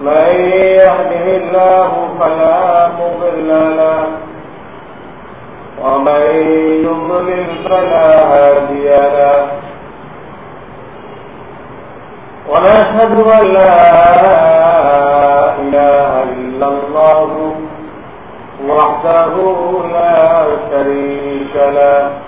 من يهده الله فلا مضل له ومن يضلل فلا هادي له. ونشهد أن لا إله إلا الله وحده لا شريك له.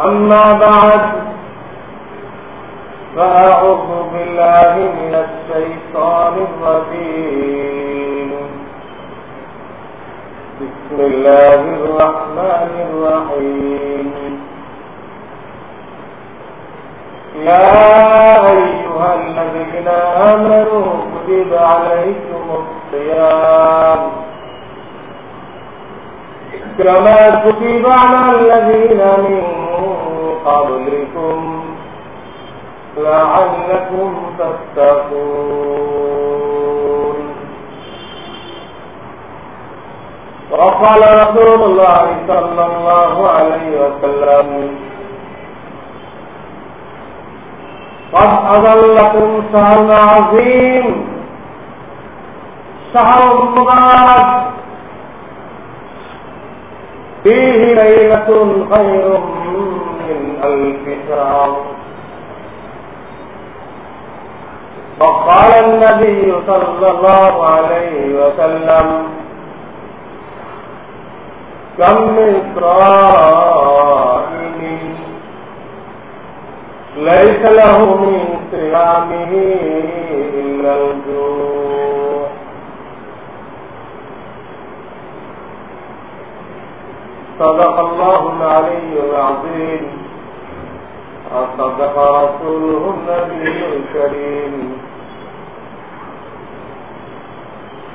أما بعد فأعوذ بالله من الشيطان الرجيم. بسم الله الرحمن الرحيم. يا أيها الذين آمنوا كتب عليكم الصيام. كما كتب على الذين من قبلكم لعلكم تتقون. وقال رسول الله صلى الله عليه وسلم قد أضلكم شهر عظيم شهر مبارك. فيه ليلة خير من ألف شهر وقال النبي صلى الله عليه وسلم كم من صائم ليس له من صيامه إلا الجوع. صدق الله العلي العظيم وصدق رسوله النبي الكريم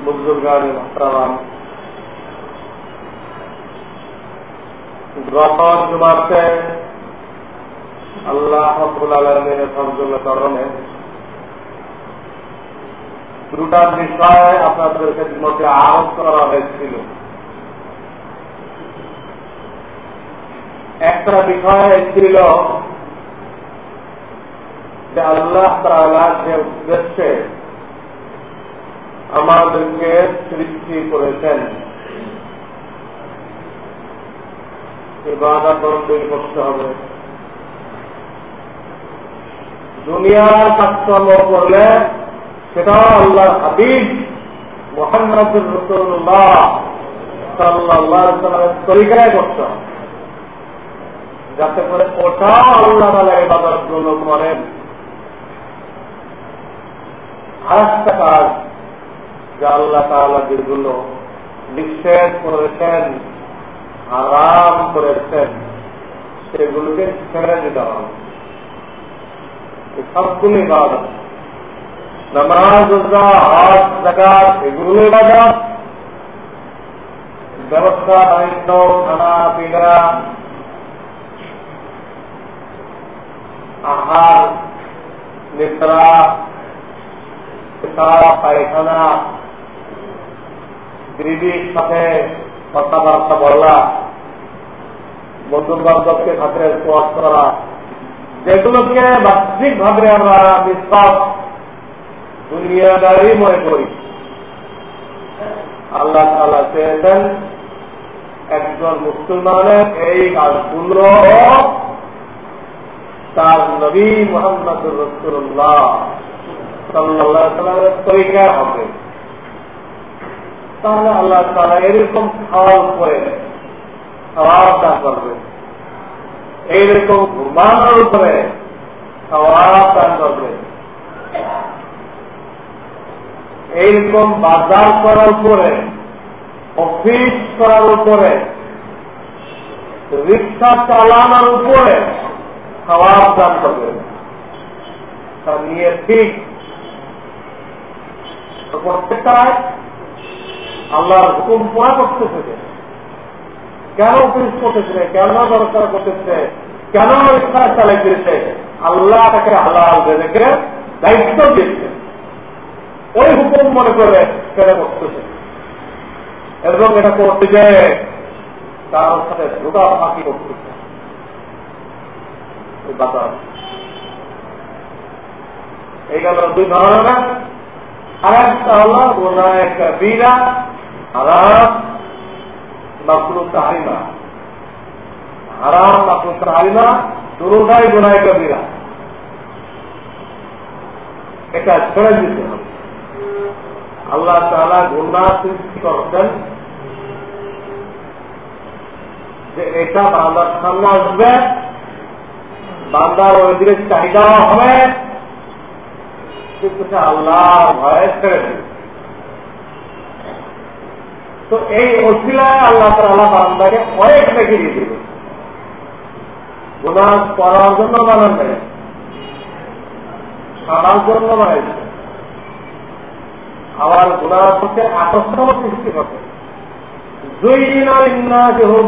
بزرگان محترم গত জুমাতে আল্লাহ ফতুল আলমের ফজল করণে দুটা বিষয় আপনাদের মধ্যে আরোপ করা হয়েছিল একটা বিষয় ছিল যে আল্লাহ তালা যে উদ্দেশ্যে আমাদেরকে সৃষ্টি করেছেন। ইবাদত করতে হবে। দুনিয়ার কাজকর্ম করলে সেটাও আল্লাহ হাবিব মোহাম্মদ রসুল্লাহ সাল্লাহ তরিকায় করতে হবে। যাতে করে ওটাও আল্লাহ তালা ইবাদতগুলো করেন। আর একটা কাজ যা আল্লাহ তালা যেগুলো নিষেধ করেছেন আরাম করেছেন, সেগুলোকে ছেড়ে দিতে হবে। সবগুলো ইবাদত নামাজ হাত জাকাত এগুলো ইবাদত ব্যবস্থা বাণিজ্য খানা পিনা আহার, নিদ্রা পায়খানা, দিদির সাথে কথাবার্তা বলা বন্ধু বান্ধবকে সাথে প্রয়াস করা, যেগুলোকে বাহ্যিক ভাবে আমরা বিশ্বাস দুনিয়াদারি মনে করি। আল্লাহ তালা চেয়েছেন একজন মুসলমানের এই কাজগুলো তার নবী মোহাম্মদ রসুল্লাহ সাল্লাহ সাল্লামের তরিকা হবে। তাহলে আল্লাহ তারা এরকম খাওয়ার উপরে খাওয়ার দান করবে। এইরকম ঘুমানোর উপরে এইরকম বাজার করার উপরে, অফিস করার উপরে, রিক্সা চালানোর উপরে খাওয়ার দান করবে। তা নিয়ে ঠিক প্রত্যেকটায় আল্লাহর হুকুম পুরা করতেছে কেন অফিস করতেছে? কেন দরকার করতেছে? কেন রিক্সা চালাইতেছে আল্লাহ তাকে হালাল রেখে দায়িত্ব দিয়েছে। ওই হুকুম মনে করে কেন করতেছে এবং এটা করতে যে তার সাথে ধোকা ফাঁকি করতেছে। এই গেল দুই ধরনের। আর একটা হলো গোনায় কবিরা হারাম মাকরু তাহারিমা। হারাম মাকরু তাহারিমা দুটাই গোনায় আল্লাহ গুন্ডা সৃষ্টি করছেন যে এটা বান্দার সামনে আসবে। বান্দার ওই দিকে চাহিদাও হবে। কিন্তু আল্লাহ ভয়ে ছেড়ে দেবে। তো এই অশিলায় আল্লাহ বান্দাকে অনেক দিয়ে দেবে। করার জন্য বানান জন্য আবার গোলার হচ্ছে আকর্ষণ সৃষ্টি করছে দুই না ইন্না যে হোক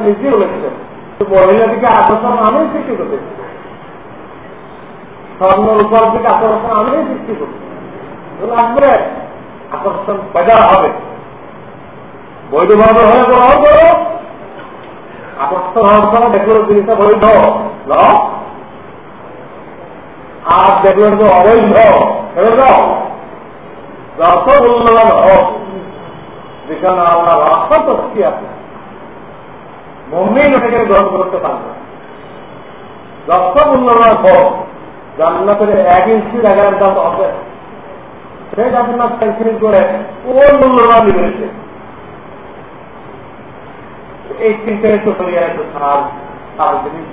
নিজে বলেছেন মহিলা দিকে আকর্ষণ আমি সৃষ্টি করতে স্বর্ণ রূপার দিকে আকর্ষণ আমি সৃষ্টি করতে আকর্ষণ হবে। হয়ে গ্রহণ করো আকর্ষণ হওয়ার সময় দেখল বৈধ আর দেখল অবৈধ যত হোক যেখানে আল্লাহ রাস্তা তো কি আছে। গ্রহণ করতে পারবে মূল্যবান এক ইঞ্চি জায়গার দাম হবে। সেই করে মূল্যবান এই চিন্তা একটু একটু সার সার জিনিস।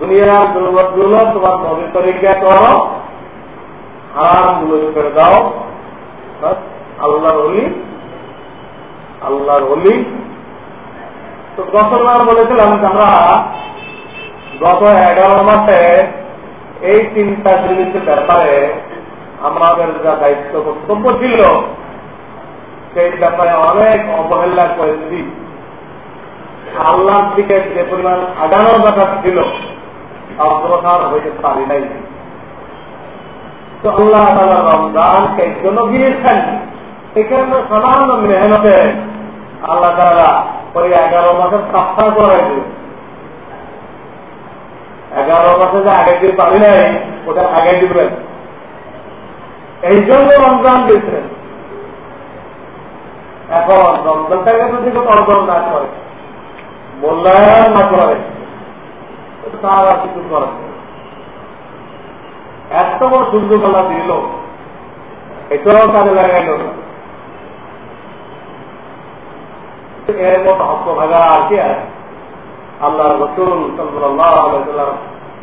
দুনিয়ার তোমার নবীর তরিকা করো হারামগুলো করে দাও। আল্লাহর অলি আল্লাহর অলি তো গতবার বলেছিলাম আমরা গত এগারো মাসে এই তিনটা জিনিসের ব্যাপারে আমাদের যা দায়িত্ব কর্তব্য ছিল, সেই ব্যাপারে অনেক অবহেলা করেছি। আল্লাহর দিকে যে পরিমাণ আগানোর ব্যাপার ছিল, অগ্রসর হইতে পারি নাই। তো আল্লাহ তালা রমজানকে জন্য গিয়েছেন এখানে সামান্য মেহনতে আল্লাহ তালা ওই এগারো মাসের সাফা করাই দিল এগারো মাসে যে আগে দিয়ে পারি নাই, ওটা আগে দিবেন। এই জন্য রমজান দিয়েছেন এখন রমজানটাকে যদি অর্জন না করে, মূল্যায়ন না করে, তার কিছু করার এত বড় সুন্দর গলা দিল। এটাও কাজে লাগাইল এর মতো হক ভাগা আর কি আছে আল্লাহ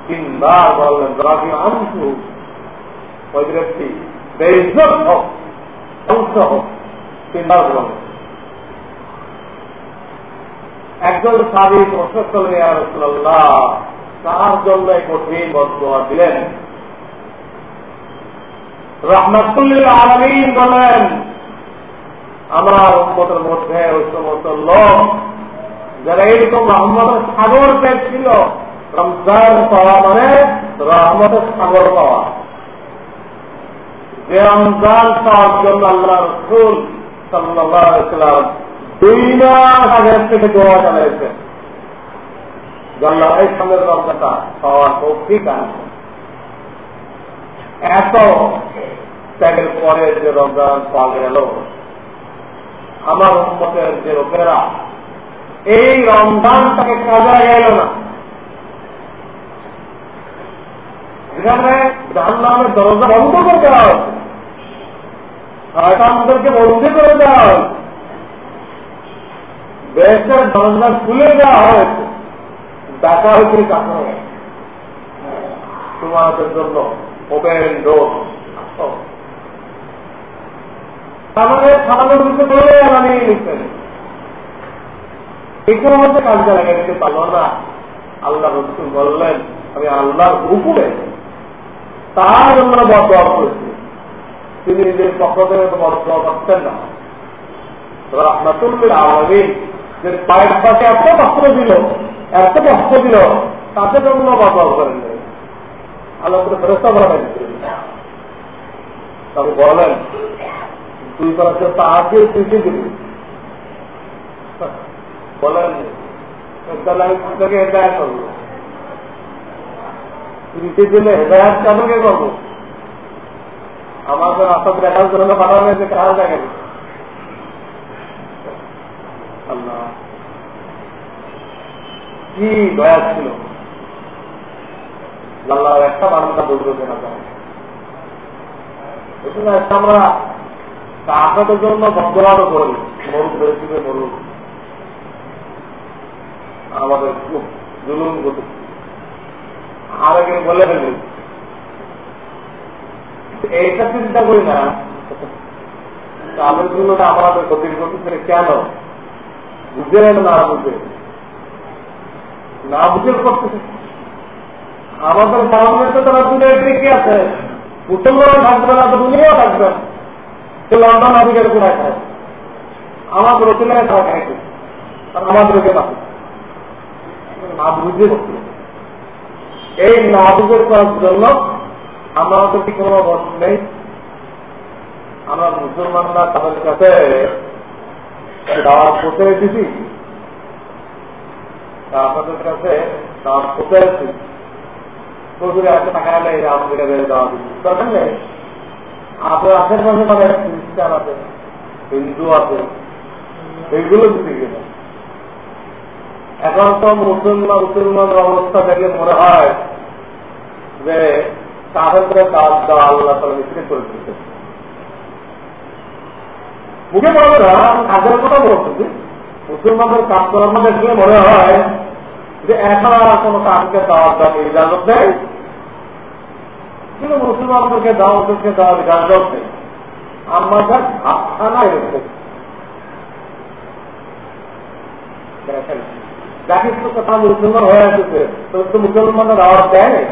তিনবার বললেন ওই ব্যক্তি হোক হোক। তিনবার বললেন। একজন সাবি প্রশ্ন করলেন রসুল্লাহ তার জন্য কঠিন বদয়া দিলেন। রহমতুল্লিল আলমিন বলেন, আমার উন্মতের মধ্যে ওই সমস্ত লোক যারা এইরকম রহমতের সাগর পেয়েছিল, রমজান পাওয়া মানে রহমতের সাগর পাওয়া। যে রমজান পাওয়ার জন্য আল্লাহ রসুল সাল্লাম দুই মাস আগের থেকে দোয়া জানাইছেন জানলাম এই সঙ্গের রমজানটা পাওয়ার ঠিক আছে এত ত্যাগের পরে যে রমজান পাওয়া গেল, আমার উন্মতের যে লোকেরা, এই রমজান তাকে কাজে লাগাইল না। দরজা বন্ধ করে দেওয়া হয়েছে শয়তানদেরকে বন্দি করে দেওয়া হয়েছে দরজা খুলে দেওয়া হয়েছে দেখা হয়েছে কাছে তোমাদের জন্য ওপেন ডোর মধ্যে কাজটা লেগে আল্লাহ আমি আল্লাহর হুকুমে তার জন্য বদয়া করেছি। তিনি নিজের পক্ষ থেকে বদয়া না। আপনার তুলবেন যে পায়ের পাশে এত কষ্ট দিল এত কষ্ট দিল তাতে জন্য বদয়া করেন আল্লাহ করে ফেরস্তা করা তবে বলেন তুই করাচ্ছে তাহাকে তুইকে দিবি। বলেন থেকে হেদায়ত করব। তিনটে দিলে হেদায়ত কাদেরকে করব? আমাদের আসাদ দেখার জন্য পাঠানো হয়েছে কারা দেখেন কি দয়া ছিল। আল্লাহ একটা বারান্দা বলতে না আমরা কাকাতের জন্য বন্দরারও করি মরুক বেশিতে মরুক আমাদের খুব জুলুম গতি আরেকে বলে ফেলি, এইটা চিন্তা করি না। তাদের জন্য আমাদের ক্ষতির করতেছে কেন? বুঝে না বুঝে। না বুঝে করতেছে। আমাদের সামনে তো তারা দুনিয়া কি আছে। মুসলমান থাকবে না তো দুনিয়াও থাকবে সে লন্ডন আমেরিকার কোথায় খায়। আমাদের রসিলায় খাওয়া আর আমাদেরকে পাবে না বুঝে এই না বুঝে করার জন্য আমরা তো কি কোনো বস্তু নেই আমরা মুসলমানরা তাদের কাছে দাওয়াত করতে দিছি আপনাদের কাছে দাওয়াত করতে এসেছি মানে এখন তো মুসলমান অবস্থা দেখলে মনে হয় যে করে কাজ দেওয়া আল্লাহ তারা মিশ্রে করে দিতে মুখে বলবে না কাজের কথা বলতেছি মুসলমানদের কাজ করার মধ্যে দেখলে মনে হয় যে এখন আর কোন কাজকে দেওয়ার জন্য ইজাজত দেয় কিন্তু মুসলমানদেরকে দাওয়াতকে দেওয়ার ইজাজত নেই আমাদের ভাবখানা এরকম যাকে তো কথা মুসলমান হয়ে আসছে। তো মুসলমানরা দাওয়াত দেয়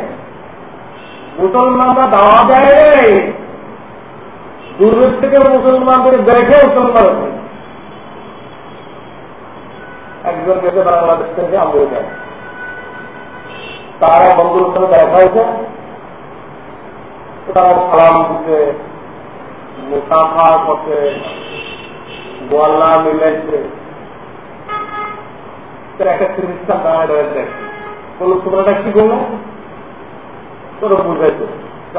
মুসলমানরা দাওয়া দেয় দূরের থেকে মুসলমানদের দেখে মুসলমান একজন গেছে বাংলাদেশ থেকে আমেরিকা তারা বন্ধুর সাথে দেখা হয়েছে। তারা সালাম দিতে গোয়াল্লা তোমরা কি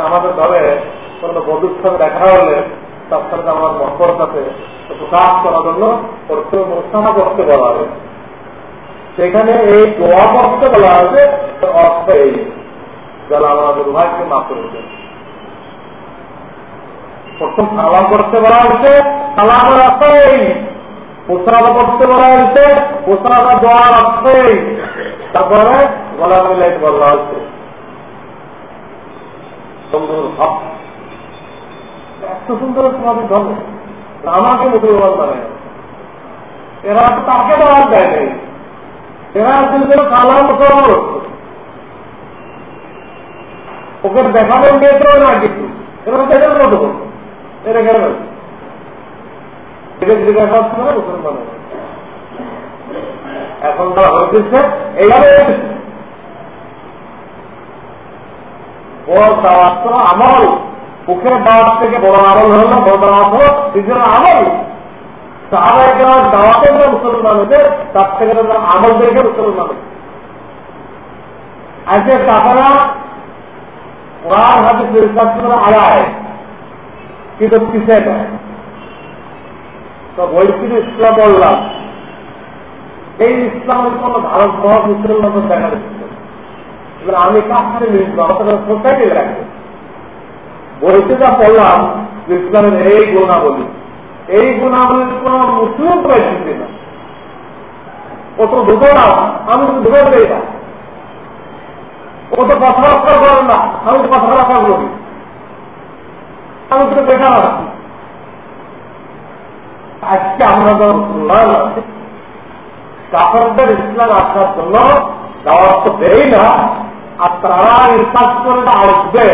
আমাদের ধরে কোনো বধুর সাথে দেখা হলে তার সাথে আমার মহবর সাথে প্রকাশ করার জন্য করতে অনুষ্ঠানা করতে বলা হবে। সেখানে এই দোয়া করতে বলা হয়েছে, অর্থ এই। যারা আমাদের দুর্ভাগ্যকে মাফ করেছে প্রথম সালাম করতে বলা হয়েছে, সালামের এই। পোসরাদা করতে বলা হয়েছে পোসরাদা দোয়ার অর্থ তারপরে গলা মিলাইট বলা হয়েছে। এত সুন্দর আমাকে মানে। এরা তাকে দেওয়ার কিন্তু ওকে না কিছু এরা এখন তারা এইভাবে দাওয়াত আমল। মুখের দাওয়াত থেকে বড় আমল হল, বড় দাওয়াত নিজের আমল। দাওয়াতের যে মুসলমান হয়েছে, তার থেকে আমল দেখে মুসলমান হয়েছে। আজকে আড়ায় কিন্তু পিছিয়ে দেয় তো বৈশ্বিক ইসলাম বললাম, এই ইসলামের কোন ভারত মহৎ মুসলিম মতো দেখা যাচ্ছে আমি মিলবো আমাদের সোসাইটি রাখব বইতে পড়লাম ইসলামের এই গুণাবলী, এই গুণাবলীর কোন মুসলিম পাইছি না। ও তো ঢুকো না আমি তো ঢুকে না। ও তো কথাবার্তা করে না, আমি তো কথাবার্তা করি আমি তো বেকার আছি। আজকে আমরা কাপড়দের ইসলাম আসার জন্য দাওয়াত তো দেই না, আর তারা ইনসাফ করে আসবে।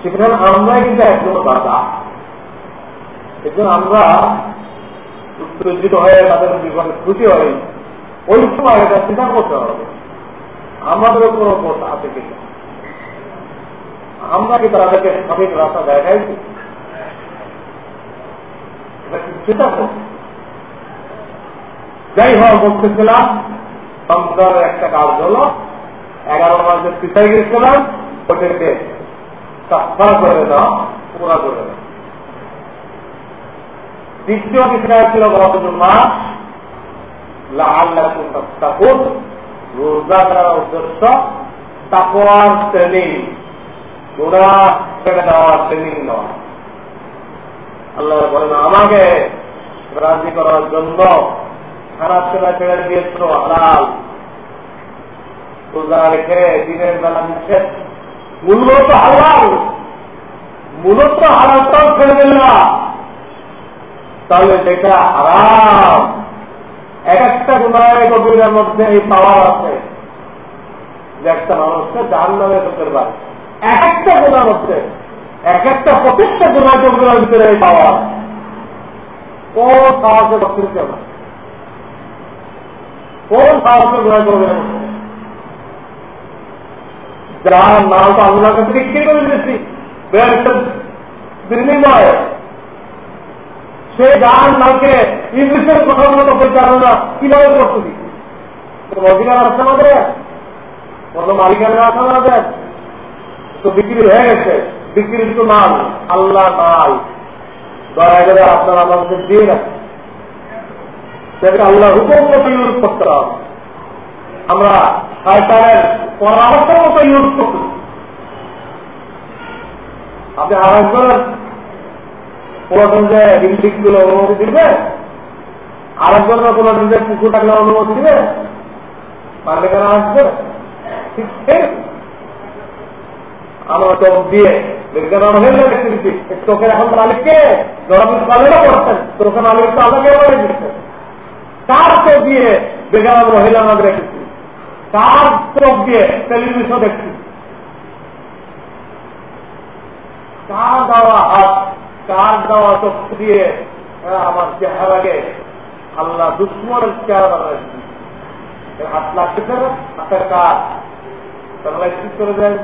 সেখানে আমরা কিন্তু একজন বাধা এজন্য আমরা উত্তেজিত হয়ে তাদের জীবনে খুশি হই। ওই সময় এটা স্বীকার করতে হবে। আমাদের কোনো দোষ আছে কিনা? আমরা কি তাদেরকে সঠিক রাস্তা দেখাইছি যাই হোক বলতেছিলাম রমজানের একটা কাজ হলো, এগারো মাসের পিছাই গেছিলাম ওদেরকে কাফার করে দাও, পুরা করে দাও। দ্বিতীয় বিষয় ছিল গত মাস রোজা করার উদ্দেশ্য তাকওয়ার ট্রেনিং আল্লাহ বলেন আমাকে রাজি করার জন্য খারাপ সেবা ছেড়ে দিয়েছিল হালাল। রোজা রেখে দিনের বেলা নিচ্ছে মূলত হালাল। মূলত হালালটাও ছেড়ে দিল না। তাহলে সেটা হারাম, এক একটা গুণায় গভীরের মধ্যে এই পাওয়ার আছে যে একটা মানুষকে জাহান নামে করতে পারে এক একটা গুণার মধ্যে, এক একটা প্রত্যেকটা গুণায় গভীরের ভিতরে এই পাওয়ার। কোন সাহসে করতে না কোন সাহসে গুণায় গভীরের যার নাম তো আল্লাহ কাছে বিক্রি করে দিয়েছি বিনিময়। সে গান নামকে ইংলিশের কথাগুলো পরিচালনা কীভাবে অধিকার আছে আমাদের কোনো মালিকানা আছে আমাদের তো বিক্রি হয়ে গেছে। বিক্রির তো মাল। আল্লাহ মাল দয়া করে আপনারা আমাদের দিয়ে রাখেন। আল্লাহ হুকুম মতো ইউজ করতে হবে। আমরা সরকারের পরামর্শ মতো ইউজ করতে আপনি আরেকজনের কোন যে বিল্ডিংগুলো অনুমতি দিবে আরেকজনের কোন নিজের পুকুর থাকলে অনুমতি দিবে মালিকানা আসবে। ঠিক আমরা চোখ দিয়ে বিজ্ঞান হয়ে দেখতেছি চোখের এখন মালিককে জনবিদ কলেজও করছেন চোখের মালিক তো আলাদা করে দিচ্ছেন কার চোখ দিয়ে বেগান মহিলা আমরা দেখেছি কার চোখ দিয়ে টেলিভিশন দেখছি। কার দেওয়া হাত কার দেওয়া চক্ষু দিয়ে আমার চেহারাকে আল্লাহ দুশ্মনের চেহারা হাত লাগতেছে না? হাতের কাজ। তাহলে করে যায়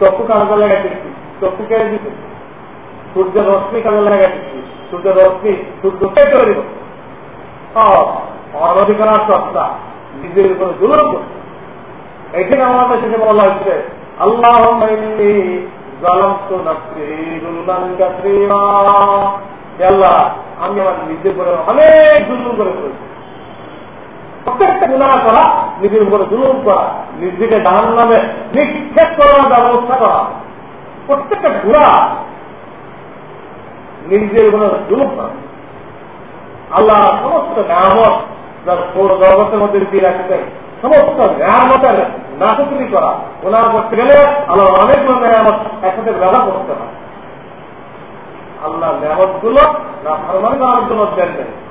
চক্ষু কাজে লাগাই দিচ্ছি চক্ষু কেড়ে দিচ্ছি সূর্যের রশ্মি কাজে লাগাই দিচ্ছি সূর্যের রশ্মি সূর্যকে তৈরি করছে অনধিকার সত্তা, নিজের উপরে জুলুম করছে। এখানে আমাদের শেষে বলা হচ্ছে আল্লাহ আল্লাহ, আমি আমার নিজের উপরে অনেক জুলুম করে ফেলেছি। প্রত্যেকটা গুণা করা, নিজের উপরে জুলুম করা নিজেকে ডান নামে নিক্ষেপ করার ব্যবস্থা করা। প্রত্যেকটা গুণা নিজের উপরে জুলুম করা। আল্লাহ সমস্ত নামত যার জগতের মধ্যে দিয়ে রাখতেন সমস্ত নিয়ামতের নাটুকুরি করা। ওনার করতে গেলে আল্লাহ অনেকগুলো নিয়ামত একসাথে ব্যবহার করতে হয়। আল্লাহ নিয়ামতগুলো না ফরমান করার জন্য দেন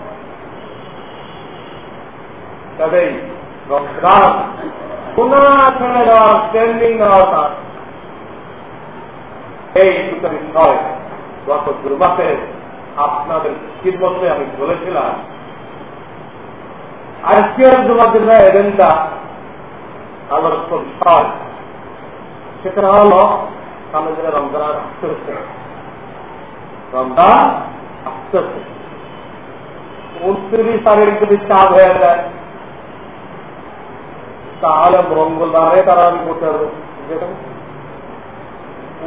দুর্মাসে আপনাদের আমি বলেছিলাম আজকের এজেন্ডা আলোচ্য বিষয় সেটা হল দিনে রমজান আসতে হচ্ছে। রমজান আসতে উনত্রিশ তারিখ যদি চাপ হয়ে যায় তাহলে মঙ্গলবারে তারা আমি করতে পারব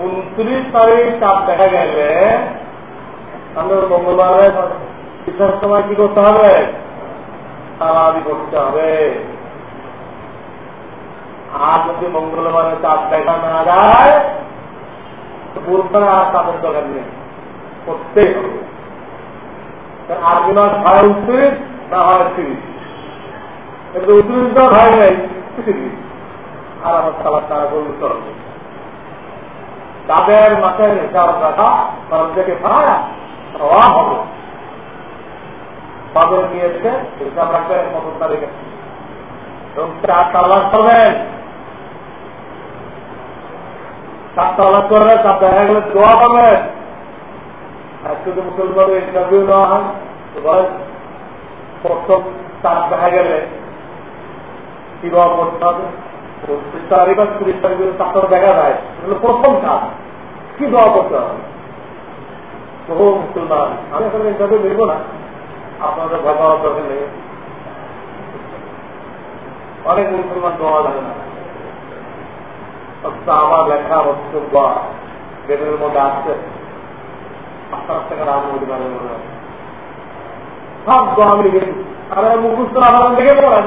উনত্রিশ তারিখ চাপ দেখা গেলে তাহলে মঙ্গলবারে সময় কি করতে হবে তারা তারাবি করতে হবে আর যদি মঙ্গলবারে চাঁদ দেখা না যায় বুধবারে আর তাদের দোকান নেই করতেই হবে আর কোন হয় উনত্রিশ না হয় তিরিশ কিন্তু উনত্রিশ হয় নাই তিরিশ আর আমার সালাদ তারা করলে চলবে তাদের মাথায় হিসাব রাখা থেকে ভাড়া হবে। তাদের নিয়েছে হিসাব রাখবেন কত তারিখে। এবং চার করবেন চার করবে। তার দেখা গেলে দোয়া পাবেন মুসলমানের ইন্টারভিউ নেওয়া হয়। প্রথম চার দেখা গেলে দেখা যায় প্রথম কাজ। কি দোয়া করতে হবে? মুসলমান, আমি আসলে ইন্টারভিউ দেখব না, আপনাদের পাওয়ার দরকার নেই। অনেক মুসলমান দোয়া জানে না। আমার লেখা বেদের মধ্যে আসছে মনে হয়। সব দোয়া আমি আর মুখস্থ আপনারা দেখে পড়েন।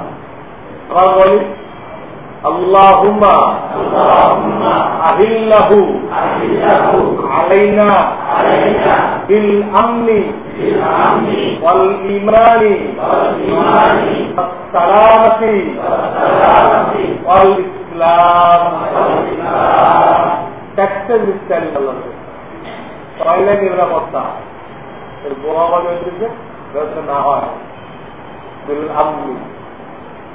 আবার বলি আল্লাহুমা আহিল্লাহু আলাইনা বিল আমনি ওয়াল ইমানি সালামতি ওয়াল ইসলাম ট্যাক্সের বিস্তারিত পয়লা নিরাপত্তা এর বোমা বাজে হয়েছে না হয়। বিল আমনি।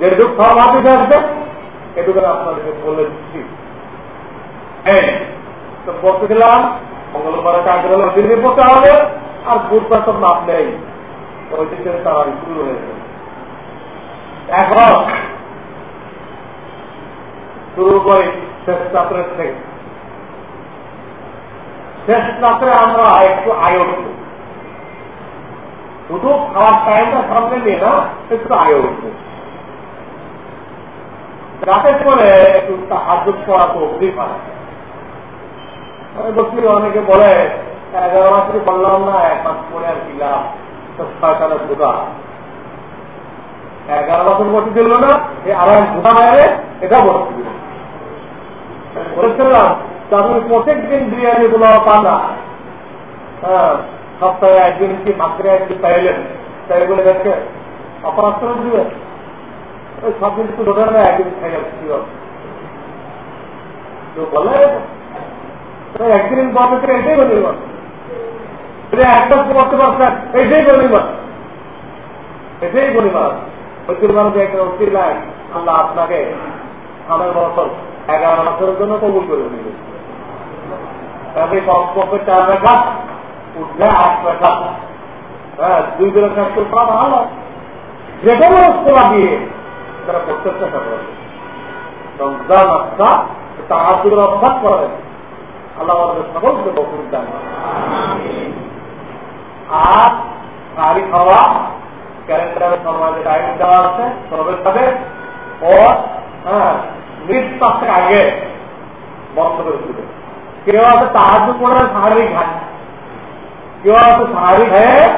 যেটুক ফর্ম হাতে আসবে এটুকু আপনাদেরকে বলে দিচ্ছি। হলে দিনে পড়তে হবে, আর বুধবার তো মাপ নেই। তারা শুরু হয়েছে এখন, শুরু করি শেষ থেকে। শেষ আমরা একটু আয় উঠবো শুধু খাওয়ার টাইমটা সামনে নিয়ে না, একটু আয় উঠবো রাতে করে একটু হাত করা তো অবধি পারে। বলছি অনেকে বলে, এগারো মাস বললাম না, এক মাস পরে আর কিলাম ছয়টানা ঢুকা এগারো বছর বসে দিল না এই আড়াই ঢুকা বাইরে এটা বসে দিল বলেছিলাম তাহলে প্রত্যেক দিন বিরিয়ানি গুলো পান না হ্যাঁ সপ্তাহে একদিন কি মাত্রে একদিন পাইলেন তাই বলে গেছে। অপরাধ করে দিবেন ওই সব দিন একটু ধরে না একদিন খাই যাচ্ছি তো বলে একদিন একটা করতে পারছেন এটাই এটাই আল্লাহ আপনাকে আমার বছর এগারো বছরের জন্য কবুল করে চার উঠলে আট হ্যাঁ দুই তারা করতে চেষ্টা করবে রমজান আস্থা তাহার অভ্যাস করেন আল্লাহ আমাদের সকলকে বকুল দেন। আর গাড়ি খাওয়া, ক্যালেন্ডারে সমাজে টাইম দেওয়া আছে সবের সাথে। ও হ্যাঁ মৃত আগে বন্ধ করে দিবে কেউ আছে তাহাজু করে সাহারি খায় কেউ আছে সাহারি খায়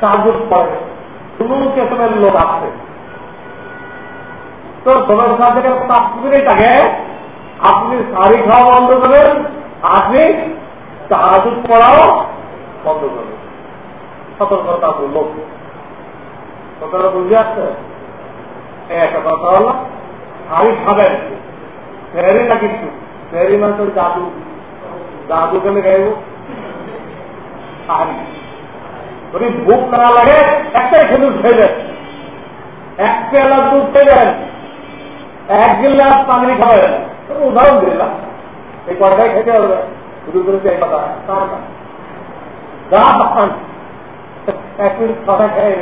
তাহাজুদ পড়ে। কোনো কেসমের লোক আছে। তো সবের সাথে তাপ থাকে। আপনি সারি খাওয়া বন্ধ করেন আপনি তাহাজুদ পড়াও বন্ধ করবেন। সতর্কতা মূলক কথাটা বুঝে আসছে? একটা কথা হলো হাড়ি খাবেন। ফেরি না কিছু? ফেরি মানে তো জাদু। জাদু কেন খাইব? হাড়ি যদি ভুক না লাগে, একটাই খেলুন খেয়ে এক পেলা দুধ খেয়ে এক গিল্লাস পানি খাবেন উদাহরণ দিলাম। এই কয়টাই খেতে হবে। শুধু করে এই কথা। যা পান এক মিনিট ছটা খেয়ে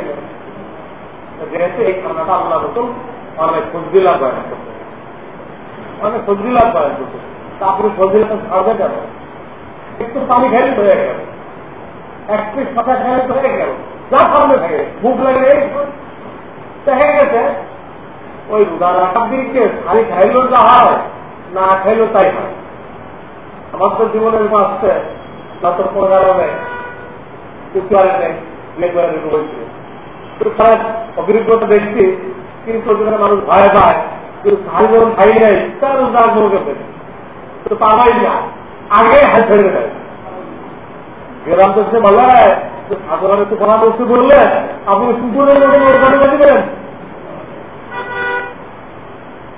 যেহেতু এই খানাটা আল্লাহ নতুন, অনেক ফজদিলা বয়ান করতে। অনেক ফজদিলা বয়ান করতে। তারপরে ফজদিলা ছাড়বে কেন? একটু পানি খেলে হয়ে গেল। এক পিস ছটা খেলে হয়ে গেল। যা খাবে থাকে মুখ লাগে দেখা গেছে। ওই দিনকে খালি খাইলেও যা হয়, না খাইলেও তাই হয়। আমার তো জীবনের আসছে যত প্রোগ্রামে উচ্চারণ নেই হয়েছে অভিজ্ঞতা দেখছি কিন্তু মানুষ ভয় পায়, কিন্তু খালি যখন খাই নেই, তার মুখে পেলে তো পাবাই না আগে হাত ছেড়ে দেয় গ্রাম তো বলে সাধারণ একটু পরামর্শ করলে আপনি কুকুরের মতো ওরখানে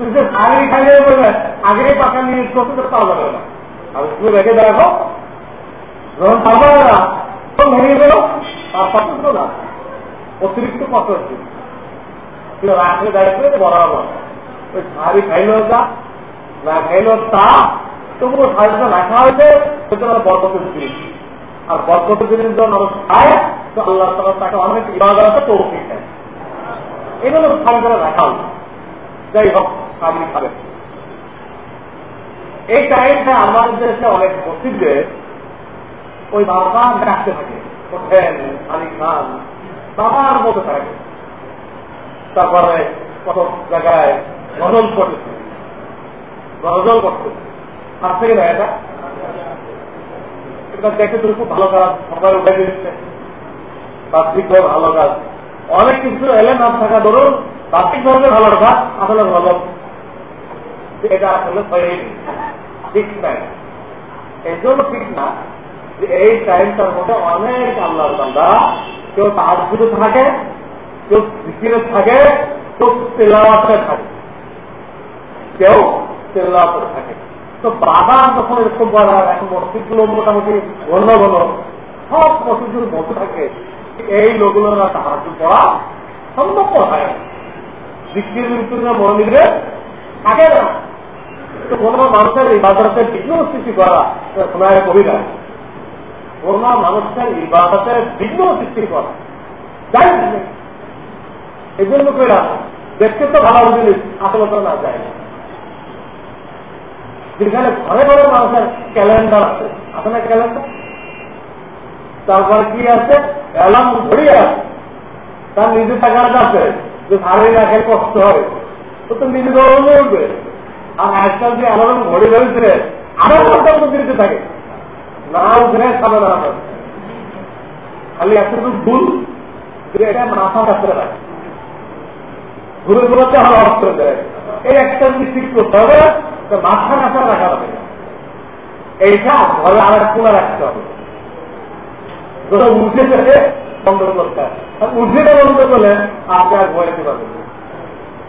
দিবেন আগে খাইলে বলবেন আগে পাকা নিয়ে করতে তো পাওয়া যাবে না। আর তুমি রেখে দেখো যখন পাবা না, তখন ভেঙে গেল তার পাত্র না অতিরিক্ত কত হচ্ছে। রাখলে দাঁড়িয়ে বরাবর ওই শাড়ি খাইল যা, না খাইল তা, তবুও শাড়িটা রাখা হয়েছে, সেটা বরকতের জিনিস। আর বরকতের জিনিস যখন মানুষ খায়, তো আল্লাহ তালা তাকে অনেক ইবাদতে তৌফিক দেয় এগুলো শাড়িটা রাখা হয়েছে যাই হোক শাড়ি খাবে এই টাইমটা আমাদের দেশে অনেক মসজিদে ওই বাবা ডাকতে থাকে, ওঠেন শাড়ি খান, বাবার মতো থাকে তারপরে কত জায়গায় গজল করতেছে গজল করতেছে আর থেকে না এটা দেখে তুমি খুব ভালো কাজ, সবাই উঠে দিচ্ছে বাহ্যিকভাবে ভালো কাজ। অনেক কিছু এলে না থাকা ধরুন বাহ্যিকভাবে ভালো কাজ, আসলে গজল এটা আসলে ঠিক না যে এই টাইমটার মধ্যে অনেক আল্লাহ বান্দা কেউ তার থাকে, কেউ থাকে, কেউ তেলাওয়াতে থাকে। কেউ তেলাওয়াতে থাকে। তো বাবা যখন এরকম বলা এখন মসজিদগুলো মোটামুটি ঘন ঘন, সব মসজিদগুলো বসে থাকে, এই লোকগুলোর সাহায্য করা সম্ভব হয় জিকির ভিতরে মনোনিগ্রে থাকে না। তো কোন মানুষের এই বাজারের বিঘ্ন সৃষ্টি করা শোনায় কবিতা কোন মানুষের ইবাদতের বিঘ্ন সৃষ্টি করা। যাই এই জন্য কইলাম দেখতে তো ভালো জিনিস আসলে তো না যায়। যেখানে ঘরে ঘরে মানুষের ক্যালেন্ডার আছে না ক্যালেন্ডার? তারপর কি আছে? অ্যালার্ম ঘড়ি আছে তার নিজে টাকার আছে যে সারে রাখে কষ্ট হয় তো তো নিজে গরমে উঠবে। আর আজকাল যে অ্যালার্ম ঘড়ি রয়েছে আরও মতো দিতে থাকে। খালি এতটুকু ভুল এটা মাথা কাছে রাখে। ঘুরে ঘুরাতে অফ দেয়। এই একটা যদি ঠিক করতে হবে মাথা কাছে রাখা হবে। এইটা ঘরে আর এক রাখতে হবে। উঠে গেলে বন্ধ করতে উঠে বন্ধ করলে আপনি আর ভয়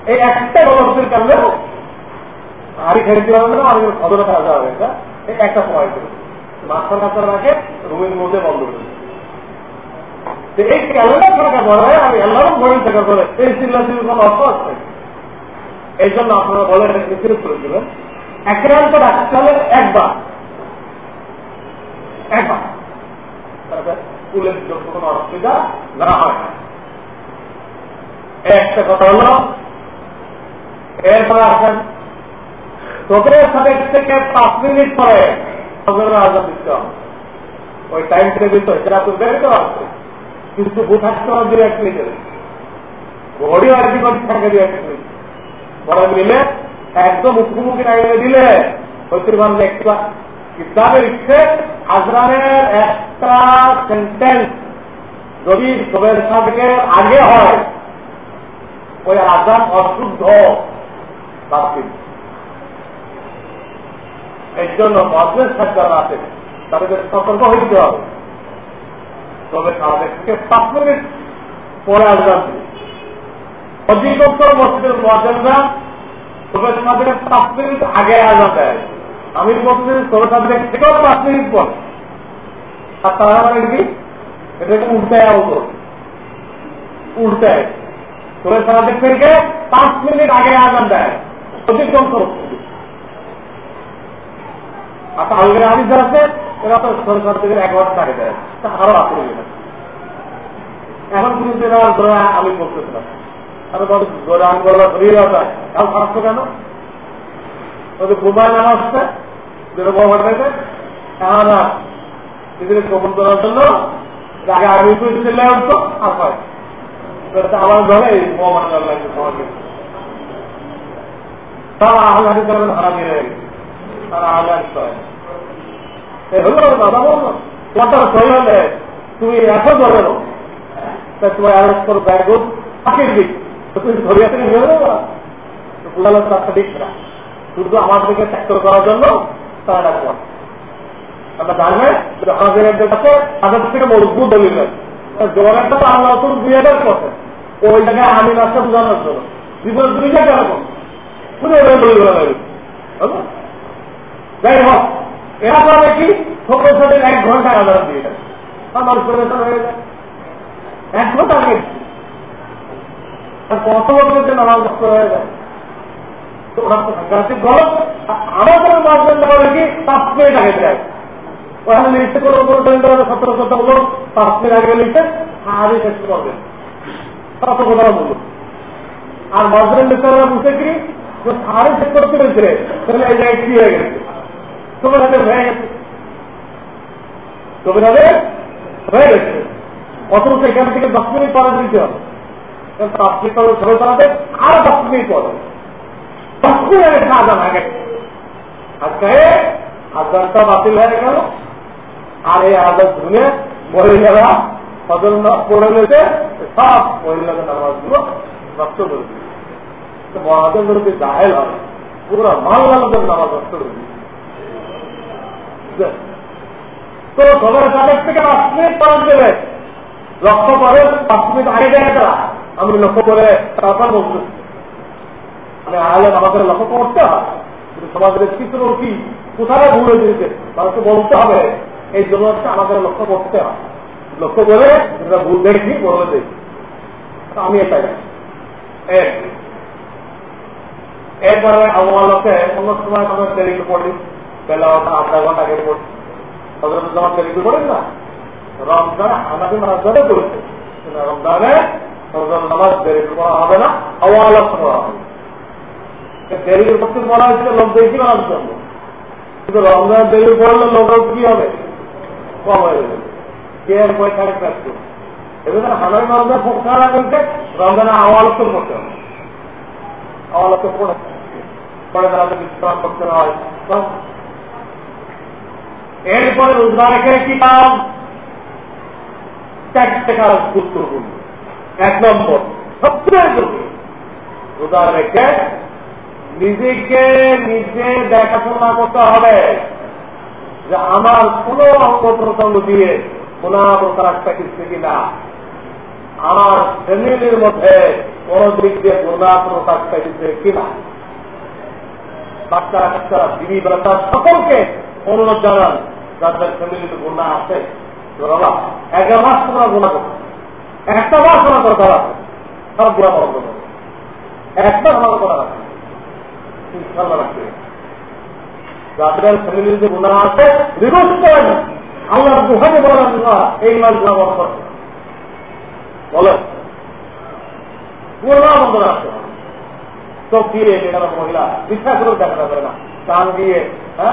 এই একটা গল্পের কারণে আড়ি খেয়ে দিতে না কাজ হবে এটা এই একটা পয়েন্ট মাথা কাছে রাখে রুমের মধ্যে বন্ধ এই আমি জন্য আপনারা ফিরে করে একবার। অসুবিধা না হয়। একটা কথা হল এরপরে আসেন তোদের সাথে থেকে পাঁচ মিনিট পরে আজাদ দিতে। হবে ওই টাইম টেবিল তো সেটা তো বের করা হচ্ছে কিন্তু বোঝাতে হবে এক ঘড়ি আর কি থাকে দু এক মিনিট। মিলে একদম মুখোমুখি টাইমে দিলে হয়তো মানে একটা কিতাবের ইচ্ছে আজরানের একটা সেন্টেন্স যদি সবের সাথে আগে হয়, ওই আজান অশুদ্ধ বাতিল। এর জন্য মজলের সাথে যারা আছে। তাদেরকে সতর্ক হইতে হবে। তবে তাদেরকে পাঁচ মিনিট পরে আজান অধিকাংশ মসজিদের মহাজনরা তোদের সাথে পাঁচ মিনিট আগে আজান দেয়। আমি বলছি তোর সাথে থেকেও পাঁচ মিনিট পর আর তারা কি? এটাকে উল্টায় হতো উল্টায়। তোদের সাথে থেকে পাঁচ মিনিট আগে আজান দেয়। অধিকাংশ আচ্ছা আলগের হাদিস এরা তো সরকার থেকে এক ঘণ্টা আগে দেয় আরও আসলে এখন। কিন্তু আমি করতেছিলাম আমি আমি যায় এখন খারাপ কেন? ওদের ঘুমায় নামাজটা যেটা বড় করার জন্য আগে করে চিল্লাই উঠতো আর হয়। আমার ধরে এই মোহাম্মদ লাগছে সমাজে তারা আহ্লাদ হারামি হয়ে গেছে। তারা তুমি এখন ধরে নো তোমার অ্যারেস্ট করো দিক। তুমি ধরিয়া থেকে নিয়ে না শুধু আমার থেকে ট্যাক্টর করার জন্য তারা হাজার জায়গায় আমি রাস্তা বোঝানোর জন্য। দুই জায়গা কেন যাই হোক, এরা করে কি ছোট ছোট এক ঘণ্টা আদালত দিয়ে দেয়। আমার হয়ে যায়। কত বছর নামাজ হয়ে যায়? তো ওরা তো সাংঘাতিক গরম আমাদের মাঝখান বলে কি পাঁচ করে সতেরো পাঁচ মিনিট আগে লিখতে আগে শেষ করবেন কত কথা বলুন। আর মাঝখান লিখতে বুঝে কি? সাড়ে শেষ করতে পেরেছে। তাহলে এই জায়গায় কি হয়ে গেছে? হয়ে হয়ে এখান থেকে দশ মিনিট পরে দিতে হবে। আরও দশ মিনিট পরে দশ মিনিট আজান আগে আজকে আজানটা বাতিল হয়ে গেল। আর এই আজাদ শুনে মহিলারা ফজল পড়ে নিয়েছে সব মহিলাদের নষ্ট করে দিয়েছে। জাহেল হয় পুরো মাল নামাজ নষ্ট করে দিয়েছে। তো সবার কাছ থেকে পাঁচ মিনিট পর দেবে লক্ষ্য করে পাঁচ মিনিট আগে দেয় তারা। আমি লক্ষ্য করে তারপর বলতে মানে আহলে আমাদের লক্ষ্য করতে হয় সমাজের চিত্র কি কোথায় ভুলে দিয়েছে তাদেরকে বলতে হবে। এই জন্য আমাদের লক্ষ্য করতে হয় লক্ষ্য করে যেটা ভুল দেখি বলে দেখি আমি এটাই এরপরে আমার লোকে অন্য সময় আমরা দেরি পড়ি। বেলা আধা ঘণ্টা আগে পড়ি হজরত জামান দেরি পড়েন না? রমজান আমাদের রাজধানে করেছে। রমজানে হজরত নামাজ দেরি করা হবে না আওয়ালক করা হবে। করার কিন্তু রমজান দেরি পড়লে লোক কি হবে? কম হয়ে যাবে। কে আর পয়সা রাখতে এবার হানার রমজান ফোকা রাখতে রমজানে আওয়ালক করতে হবে। আওয়ালক পড়ে পরে তারা বিশ্রাম করতে হয় এরপরে রোজগার রেখে কি কাজ চারটে কাজ গুরুত্বপূর্ণ। এক নম্বর সবচেয়ে জরুরি রোজা রেখে নিজেকে নিজে দেখাশোনা করতে হবে যে আমার কোন অঙ্গ প্রত্যঙ্গ দিয়ে প্রকার একটা কিছু কিনা। আমার ফ্যামিলির মধ্যে কোন দিক দিয়ে গুণা প্রকাশ পাইছে কিনা। বাচ্চারা কাচ্চারা দিদি বাচ্চা সকলকে অনুরোধ জানান যাদের ফ্যামিলিতে গুণা আছে এগারো মাস তোমরা গুণা করছ একটা মাস তোমরা দরকার আছে করো। একটা আমার করা আছে ইনশাল্লাহ রাখবে। যাদের ফ্যামিলিতে গুণা আছে রাখতে হবে চোখ দিয়ে মহিলা, বিশ্বাস করে দেখা যাবে না। কান দিয়ে হ্যাঁ?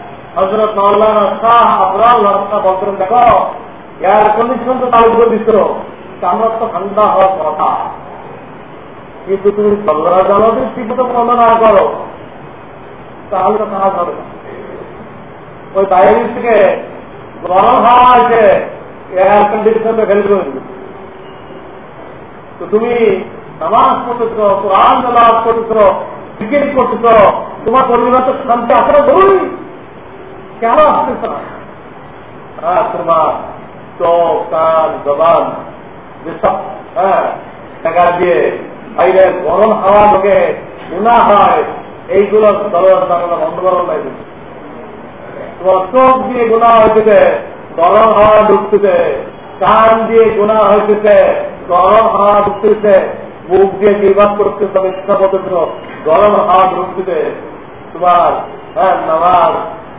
হজরত মাওলানা শাহ আবরাল রাস্তা বলতেন দেখো এয়ার কন্ডিশন তো তাও করে দিত আমরা তো ঠান্ডা হওয়ার কথা কিন্তু তুমি ঝগড়া জ্বালাতে ঠিক মতো বন্ধ না করো তাহলে তো কাজ হবে না ওই বাইরের থেকে গরম হাওয়া আছে এয়ার কন্ডিশনে ফেল করে দিবে তো তুমি নামাজ পড়তেছ কোরআন নামাজ করতেছ ক্রিকেট করতেছ তোমার পরিবার তো শান্তি আসলে জরুরি হ্যাঁ তোমার দিয়ে বাইরে গরম হাওয়া ঢোকে গুণা হয় এইগুলো চোখ দিয়ে গুণা হইতেছে গরম হাওয়া ঢুকতেছে কান দিয়ে গুণা হইতেছে গরম হাওয়া ঢুকতেছে মুখ দিয়ে নির্বাচ করতেছে ইচ্ছা পদ্ধতি গরম হাওয়া ঢুকতেছে তোমার হ্যাঁ নামাজ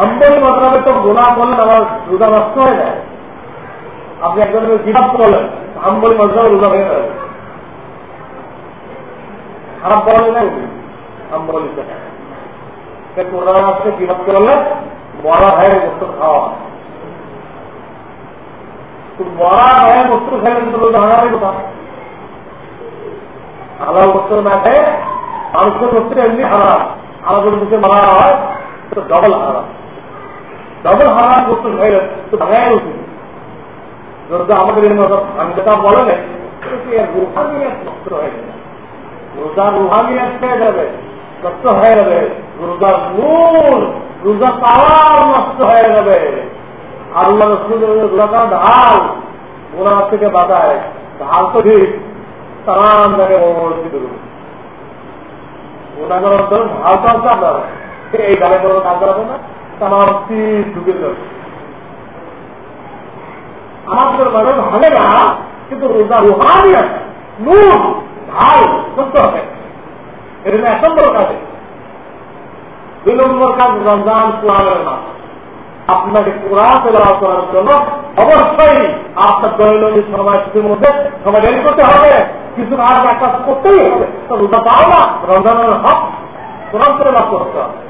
আম্বলি মাত্রাবে তো গুণা করলে আমার রোজা নষ্ট হয়ে যায়। আপনি একজনের জিহাদ করলেন আম্বলি মাত্রাবে রোজা ভেঙে যাবে খারাপ বলে নাই আম্বলিতে কোরআন আসছে জিহাদ করলে মরা ভাইয়ের বস্তু খাওয়া মরা ভাইয়ের বস্তু খেলে কিন্তু হারাবে কোথা হালাল বস্তু না খেয়ে মানুষের বস্তু এমনি হারাম। আলাদা মারা হয় ডবল হারাম। ডবল হারাম বস্তু খাইলে তো ভাঙাই উচিত আমাদের মতো ভাঙটা বলে নেই রুহানিয়াত হয়ে হয়ে হয়ে থেকে বাঁধায়। ঢাল তো ঠিক তাম জায়গায় অবস্থিত ওনাদের অন্তর ঢাল তো আছে আপনার। এই গালে কোনো কাজ করাবো না। তীর ঢুকে যাবে। আমাদের মানে ভালে না, কিন্তু রোজা রুহানি আছে। নুন ঢাল সত্য হবে। এটা এক নম্বর কাজে। দুই নম্বর কাজ রমজান কোরআনের মাস আপনাকে কোরআন তেলাওয়াত করার জন্য অবশ্যই আপনার দৈনন্দিন সময় কিছুর মধ্যে সময় বের করতে হবে। কিছু আর একটা করতেই হবে। তো রোজা পাও না, রমজানের হক কোরআন তেলাওয়াত করতে হবে।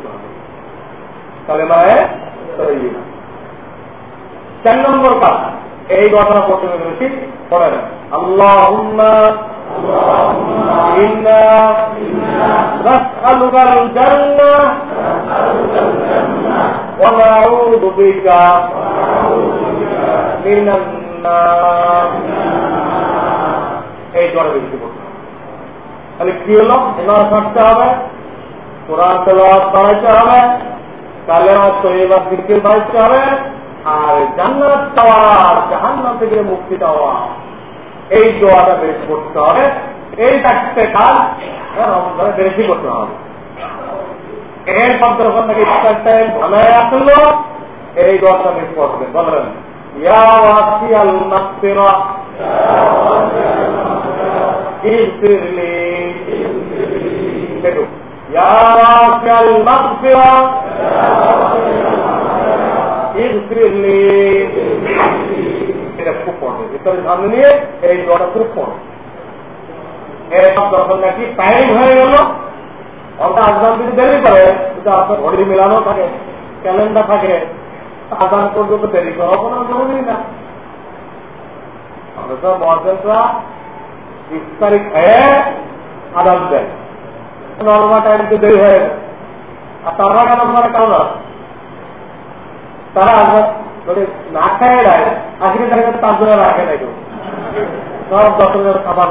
কালেমায় তৈবা চার নম্বর কাজ এই ঘটনা পড়তে বেশি পড়েন আল্লাহ إنا نسألك الجنة ونعوذ بك من النار এই জ্বরে বেশি করতে তাহলে কি হলো এনার থাকতে হবে কোরআন তেলাওয়াত বাড়াইতে হবে তাহলে তৈবার দিকে বাড়তে হবে আর জান্নাত চাওয়ার জাহান্নাম থেকে মুক্তি পাওয়া এই দোয়াটা বেশি করতে হবে। এই চারটে কাজ বেশি করতে হবে। এর শব্দের থেকে ইফতারটা ভালোই আসলো এই দোয়াটা বেশি করবে। বলেন ইয়া আল নাসিরা ইফতিরলি। ইয়া ওয়াসি আল নাসিরা এটা খুব পড়বে ভিতরে সামনে নিয়ে এই দোয়াটা হয়ে গেল। দেয়। নর্মাল টাইম দেরি হয়ে আর তারা কেন কেমন তারা মানে না খেয়ে দেয় আজকে দেখা তার জন্য রাখে নাই সব দশ হাজার খাবার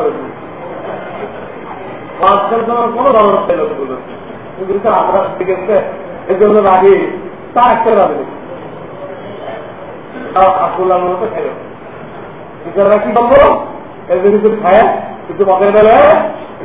ওয়াজের জন্য কোনো ধরনের সেগুলো কিন্তু আছে, এই জন্য রাগি তা একটা রাখবে আব্দুল্লাহ কি বলব কিছু খায়, কিছু মদের বেলে এই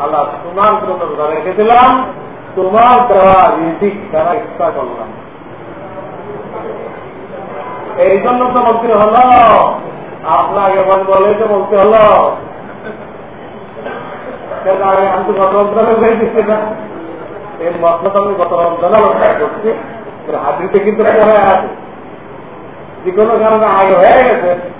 আল্লাহ তোমার দেওয়া রিজিক দ্বারা ইচ্ছা করলাম। এই জন্য তো বলতে হলো, আপনাকে বলে তো বলতে হলো। আমি গত রমজানে দিচ্ছি না। এই আমি গত করছি। হাতিতে কিন্তু যে কোনো কারণে আগে হয়ে গেছে।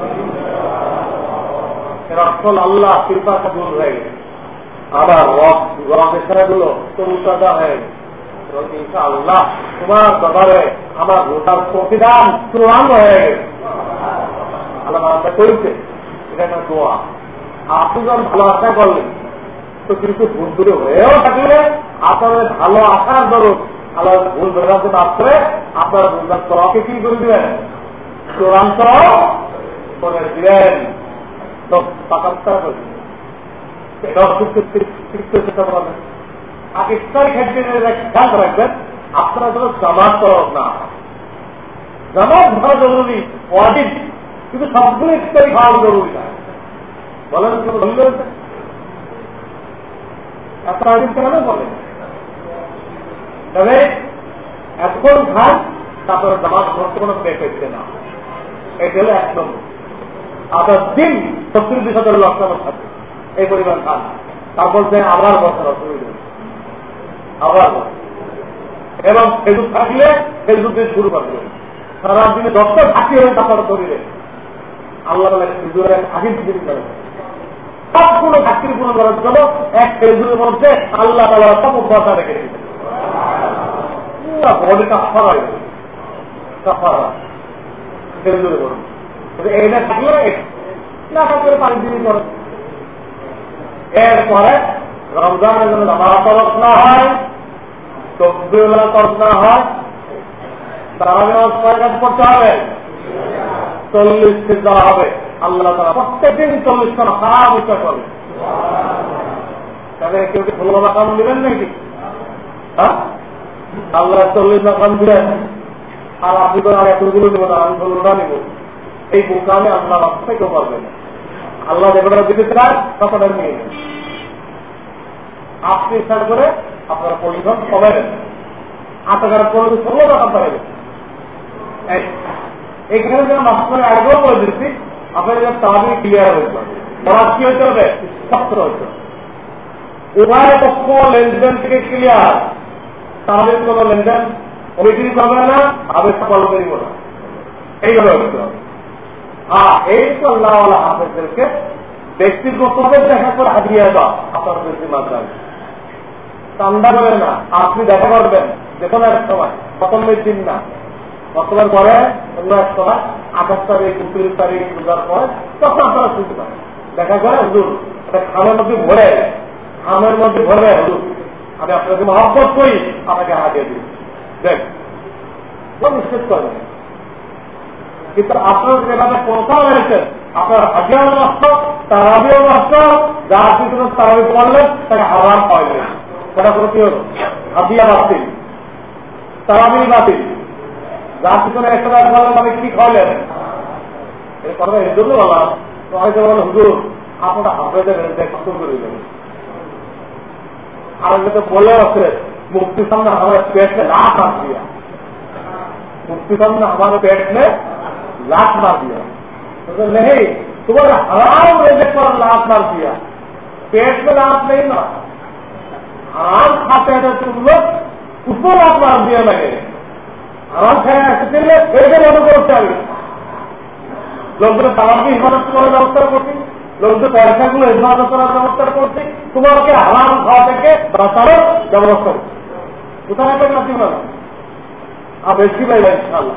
রক্ষণ আল্লাহ কৃপাটা দূর হয়ে আবার রক রকেরগুলো তরুতাজা হয়ে গেছে। আল্লাহ তোমার ব্যাপারে আমার ভোটার প্রতিদান চূড়ান্ত হয়ে আল্লাহ করেছে, এটা একটা দোয়া। আপনি যখন ভালো আশা করলেন, তো কিন্তু ভুল দূরে হয়েও থাকলে আপনাদের ভালো আশার দরুন আল্লাহ ভুল বেড়াতে না করে আপনার ভুলটার তরকে কি করে দিবেন? চূড়ান্ত করে দিলেন আপনারা যেন জামাত না জামাত ধরা জরুরি, ওয়াজিব, কিন্তু সবগুলো ইফতারি খাওয়া জরুরি না। বলেন এত আদিন কেন বলেন তবে এখন খান, তারপরে জামাত ধরতে কোনো না। এটা হলো এক নম্বর। আপনার দিন সত্তর বিশ হাজার লক্ষ থাকে। এই পরিমাণ খান তারপর যে আবার বছর আবার এবং ফেসবুক থাকলে ফেসবুক দিয়ে শুরু করবে। সারা দিনে দশটা থাকি হয়ে তারপর শরীরে। আল্লাহ খেজুরের সবগুলো চাকরি পূরণ করার জন্য এক খেজুরের মধ্যে আল্লাহ তালা সব অভ্যাসা রেখে দিয়েছেন। বডি কাফার হয় কাফার হয় খেজুরে বলুন এইটা থাকলে না থাকলে পানি দিয়ে করে এরপরে রমজানের জন্য নামাজ তরফ না হয় তকবিউল্লাহ তরফ না হয় তারা কাজ করতে হবে? চল্লিশ দিন দেওয়া হবে। আল্লাহ তারা প্রত্যেকদিন চল্লিশ জন খারাপ উচ্চার করবে তাদের কেউ কি ষোলো মাকাম দিবেন নাকি? হ্যাঁ? আল্লাহ চল্লিশ মাকাম দিলেন আর আপনি তো আর এতগুলো নেব না, আমি ষোলোটা নেব। এই বোকামে আল্লাহ রাস্তায় কেউ পারবে না। আল্লাহ যেটা দিতে চান ততটা নিয়ে নেন। আপনি ইচ্ছা করে আপনারা পরিশ্রম কমাই দেন আটাকার পড়লে ষোলো টাকা পাইবে এখানে যেন মাস্টার আগেও বলে দিচ্ছি আপনার যেন তাহলে ক্লিয়ার হয়েছে পড়া কি হইতে হবে স্পষ্ট হইতে উভয় পক্ষ লেনদেন থেকে ক্লিয়ার তাদের কোন লেনদেন কমিটি করবে না আবেগ ফলো করিব না। এইভাবে হইতে হবে। হ্যাঁ এই তো আল্লাহ হাফেজদেরকে ব্যক্তিগত দেখা করে হারিয়ে আপনার বেশি না, আপনি দেখা করবেন যে কোনো এক সময়, প্রথমের দিন না। বর্তমান পরে অন্য এক সময়, আঠাশ তারিখ, উনত্রিশ তারিখ দুর্গার পরে, তখন আপনারা শুনতে পারেন দেখা করে, হুজুর খামের মধ্যে ভরে, খামের মধ্যে ভরে, হুজুর। আমি আপনাকে মহব্বত করি, আপনাকে হারিয়ে দিই। দেখ নিশ্চিত করবেন কিন্তু আপনার যেখানে পৌঁছাও হয়েছে, আপনার হাজিয়াও নষ্ট তারাবিও নষ্ট যা আপনি তারাবি পড়লেন তাকে আরাম পাওয়া যায় সেটা কোনো হাজিয়া বাতিল। তারাবি বাতিল। যা পিছনে একটা রাত বললেন মানে কি খাওয়ালেন এর কথা এর জন্য বললাম তো বলেন, হুজুর, আপনারা হাফে খতম করে দেবেন। আর যেটা বলে আছে মুক্তি সামনে আমার পেটে না আসিয়া মুক্তি সামনে আমার পেট নেই लात मार दिया तो नहीं तुम्हारे हराम रेजे पर लात मार दिया पेट में लात नहीं मार हराम खाते हैं तुम लोग उसको लात मार दिया मैंने हराम खाया ऐसे फिर फिर मनो করতে হবে লোকদের তালাকে হিফাজত করার ব্যবস্থা করছি লোকদের পয়সাগুলো হেফাজত করার ব্যবস্থা করছি তোমাকে হারাম খাওয়া থেকে বাঁচানোর ব্যবস্থা করছি কোথায় একটা নাকি না আর বেশি পাইবে ইনশাল্লাহ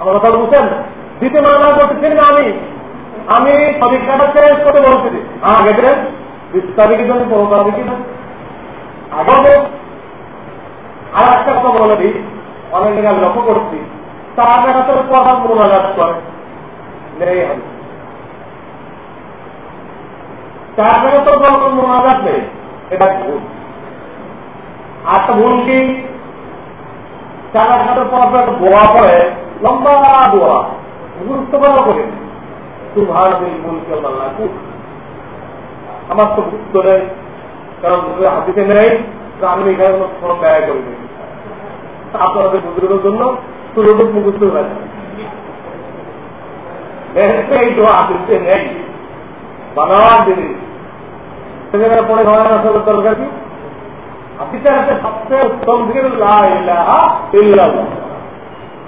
আমার কথা বুঝছেন দিতে মানা করতেছেন না আমি আমি পরীক্ষাটা চেঞ্জ করতে বলতেছি হ্যাঁ বিশ তারিখে জন্য, পনেরো তারিখে না আগে আর একটা কথা বলে দিই, অনেক জায়গায় লক্ষ্য করছি তার জায়গাতে কথা মোনাজাত করে, নেই হবে তার জায়গাতে কোনো মোনাজাত নেই, এটা ভুল। আর ভুল কি? ঘাটের পর আপনার দোয়া পড়ে লম্বা দোয়া, গুরুত্বপূর্ণ করে। সুভার মুলকে আল্লাহ আমার তো গুরুত্ব নেই, কারণ হাতিতে নেই আমি এখানে আপনাদের জন্য সুরোধক মুখস্থ হাতিতে হাতিতে সবচেয়ে উত্তম দিকে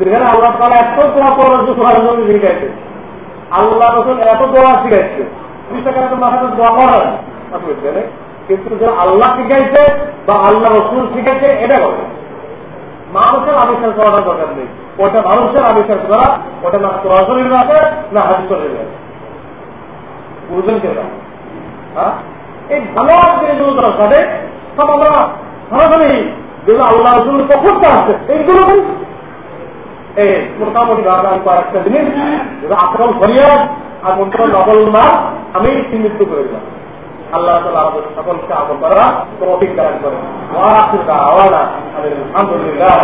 যেখানে আল্লাহ তালা এত দোয়া করার জন্য শিখাইছে। আল্লাহ রসুল এত দোয়া শিখাইছে। করার কিন্তু যে আল্লাহ শিখাইছে বা আল্লাহ রসুল শিখাইছে, এটা করে মানুষের আবিষ্কার করাটা দরকার নেই। ওটা মানুষের আবিষ্কার করা, ওটা না সরাসরি রাখে না হাজির করে বুঝলেন কেনা হ্যাঁ? এই ভালো জিনিসগুলো দরকারে সব আমরা সরাসরি যেগুলো আল্লাহ রসুল পক্ষটা আছে এইগুলো এই মোটামুটি ভাবে আমি কয়েকটা জিনিস। যেটা আকরম ফরিয়াদ আর মোটামুটি নকল না, আমি চিহ্নিত করে দিলাম। আল্লাহ আমাদের সকলকে আমল করা তো মহারাষ্ট্র করে আওয়াজ আলহামদুলিল্লাহ